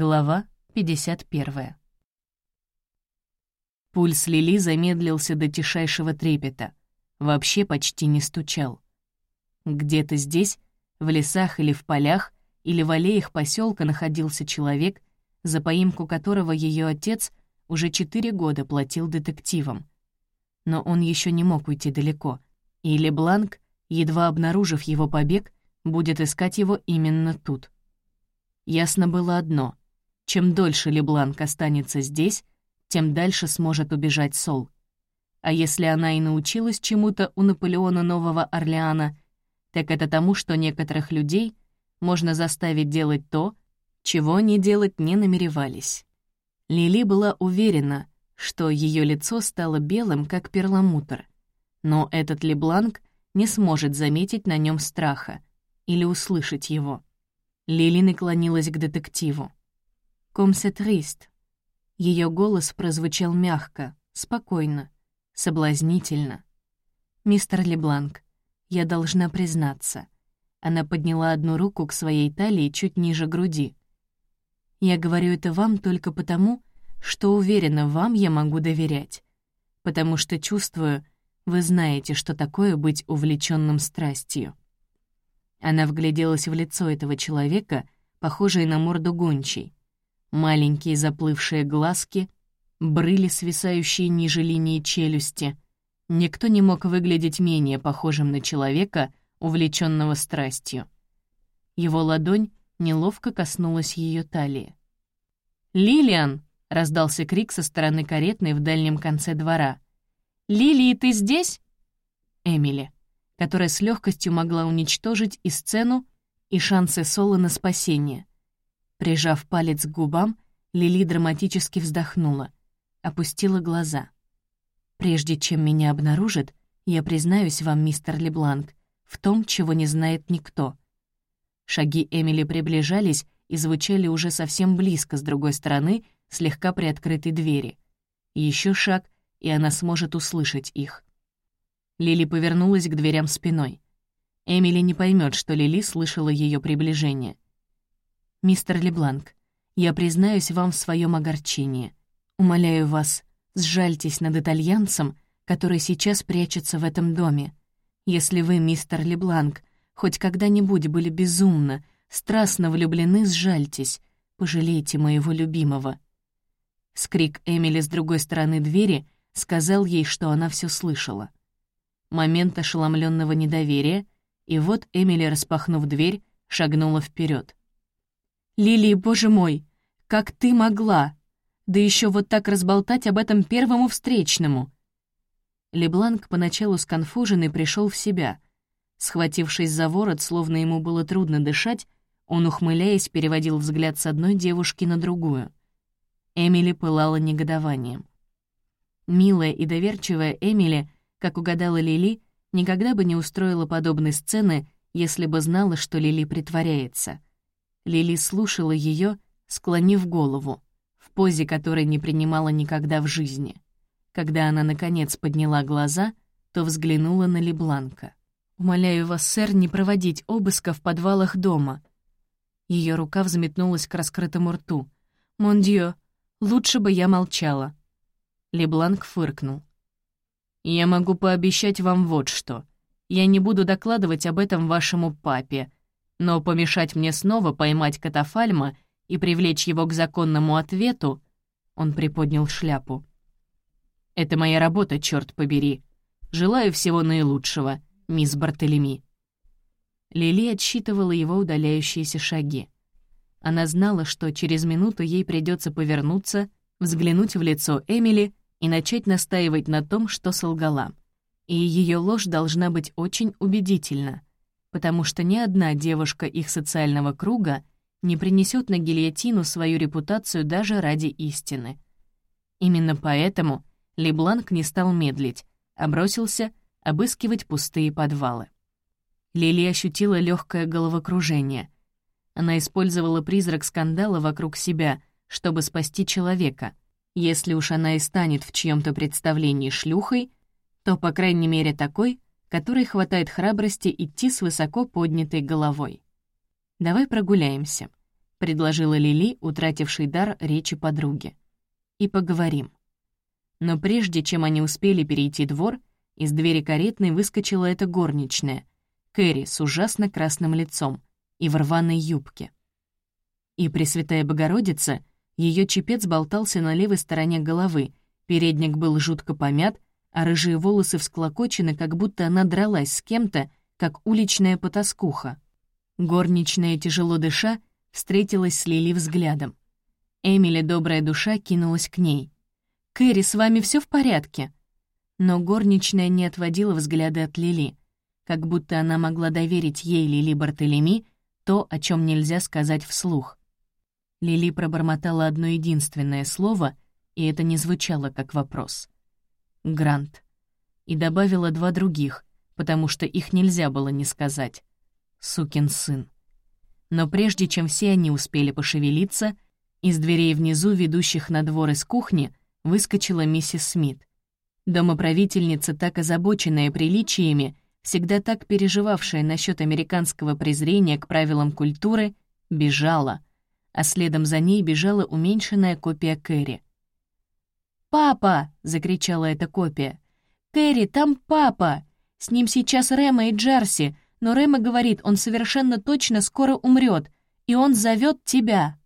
Глава 51. Пульс Лили замедлился до тишайшего трепета. Вообще почти не стучал. Где-то здесь, в лесах или в полях, или в аллеях поселка находился человек, за поимку которого ее отец уже четыре года платил детективам. Но он еще не мог уйти далеко, и Лебланк, едва обнаружив его побег, будет искать его именно тут. Ясно было одно чем дольше Лебланк останется здесь, тем дальше сможет убежать Сол. А если она и научилась чему-то у Наполеона Нового Орлеана, так это тому, что некоторых людей можно заставить делать то, чего они делать не намеревались. Лили была уверена, что ее лицо стало белым, как перламутр, но этот Лебланк не сможет заметить на нем страха или услышать его. Лили наклонилась к детективу. «Комсе трист». Ее голос прозвучал мягко, спокойно, соблазнительно. «Мистер Лебланк, я должна признаться». Она подняла одну руку к своей талии чуть ниже груди. «Я говорю это вам только потому, что уверена, вам я могу доверять, потому что чувствую, вы знаете, что такое быть увлеченным страстью». Она вгляделась в лицо этого человека, похожее на морду гончей. Маленькие заплывшие глазки, брыли, свисающие ниже линии челюсти. Никто не мог выглядеть менее похожим на человека, увлеченного страстью. Его ладонь неловко коснулась ее талии. «Лилиан!» — раздался крик со стороны каретной в дальнем конце двора. «Лилии, ты здесь?» Эмили, которая с легкостью могла уничтожить и сцену, и шансы Соло на спасение. Прижав палец к губам, Лили драматически вздохнула, опустила глаза. «Прежде чем меня обнаружат, я признаюсь вам, мистер Лебланк, в том, чего не знает никто». Шаги Эмили приближались и звучали уже совсем близко с другой стороны, слегка приоткрытой двери. Еще шаг, и она сможет услышать их. Лили повернулась к дверям спиной. Эмили не поймет, что Лили слышала ее приближение — «Мистер Лебланк, я признаюсь вам в своем огорчении. Умоляю вас, сжальтесь над итальянцем, который сейчас прячется в этом доме. Если вы, мистер Лебланк, хоть когда-нибудь были безумно, страстно влюблены, сжальтесь, пожалейте моего любимого». Скрик Эмили с другой стороны двери сказал ей, что она все слышала. Момент ошеломленного недоверия, и вот Эмили, распахнув дверь, шагнула вперед. «Лилии, боже мой, как ты могла? Да еще вот так разболтать об этом первому встречному!» Лебланк, поначалу сконфуженный, пришел в себя. Схватившись за ворот, словно ему было трудно дышать, он, ухмыляясь, переводил взгляд с одной девушки на другую. Эмили пылала негодованием. Милая и доверчивая Эмили, как угадала Лили, никогда бы не устроила подобной сцены, если бы знала, что Лили притворяется — Лили слушала ее, склонив голову, в позе которой не принимала никогда в жизни. Когда она, наконец, подняла глаза, то взглянула на Лебланка. «Умоляю вас, сэр, не проводить обыска в подвалах дома». Ее рука взметнулась к раскрытому рту. «Мондио, лучше бы я молчала». Лебланк фыркнул. «Я могу пообещать вам вот что. Я не буду докладывать об этом вашему папе, но помешать мне снова поймать катафальма и привлечь его к законному ответу, он приподнял шляпу. «Это моя работа, черт побери. Желаю всего наилучшего, мисс Бартелеми». Лили отсчитывала его удаляющиеся шаги. Она знала, что через минуту ей придется повернуться, взглянуть в лицо Эмили и начать настаивать на том, что солгала. И ее ложь должна быть очень убедительна — потому что ни одна девушка их социального круга не принесет на гильотину свою репутацию даже ради истины. Именно поэтому Лебланк не стал медлить, а бросился обыскивать пустые подвалы. Лили ощутила легкое головокружение. Она использовала призрак скандала вокруг себя, чтобы спасти человека. Если уж она и станет в чьем-то представлении шлюхой, то, по крайней мере, такой, которой хватает храбрости идти с высоко поднятой головой. «Давай прогуляемся. — предложила Лили, утративший дар речи подруги. «И поговорим». Но прежде чем они успели перейти двор, из двери каретной выскочила эта горничная, Кэрри с ужасно красным лицом и в рваной юбке. И Пресвятая Богородица, ее чепец болтался на левой стороне головы, передник был жутко помят, а рыжие волосы всклокочены, как будто она дралась с кем-то, как уличная потаскуха. Горничная, тяжело дыша, встретилась с Лили взглядом. Эмили, добрая душа, кинулась к ней. «Кэрри, с вами все в порядке?» Но горничная не отводила взгляды от Лили, как будто она могла доверить ей Лили Бартелеми то, о чем нельзя сказать вслух. Лили пробормотала одно единственное слово, и это не звучало как вопрос. «Грант». И добавила два других, потому что их нельзя было не сказать. «Сукин сын». Но прежде чем все они успели пошевелиться, из дверей внизу, ведущих на двор из кухни, выскочила миссис Смит. Домоправительница, так озабоченная приличиями, всегда так переживавшая насчет американского презрения к правилам культуры, бежала, а следом за ней бежала уменьшенная копия Кэрри. «Папа!» — закричала эта копия. «Кэрри, там папа! С ним сейчас Рэма и Джарси, но Рэма говорит, он совершенно точно скоро умрет, и он зовет тебя!»